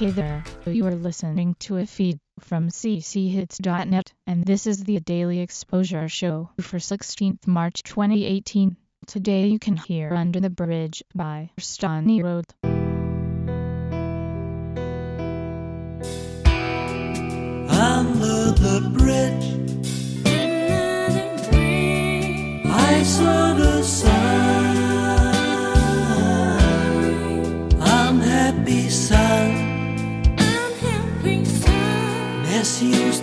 Hey there, you are listening to a feed from cchits.net, and this is the Daily Exposure Show for 16th March 2018. Today you can hear Under the Bridge by Stony Road. Under the bridge Jesús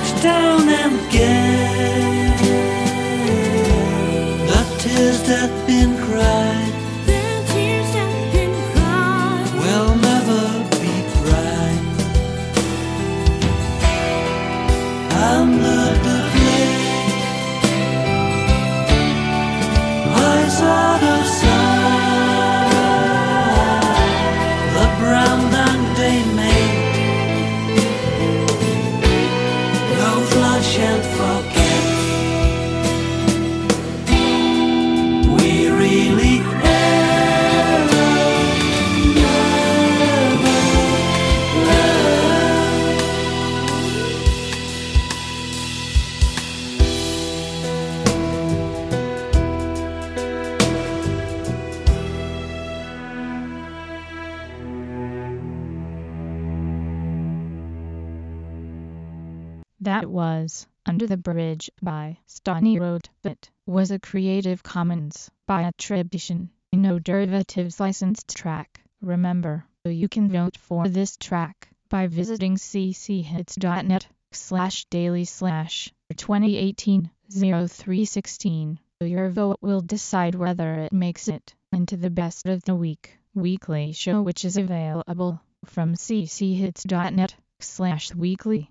touchdown and get. the tears that in That was Under the Bridge by Stony Road. It was a Creative Commons by attribution, no derivatives licensed track. Remember, you can vote for this track by visiting cchits.net slash daily slash 2018 0316. Your vote will decide whether it makes it into the best of the week weekly show which is available from cchits.net slash weekly.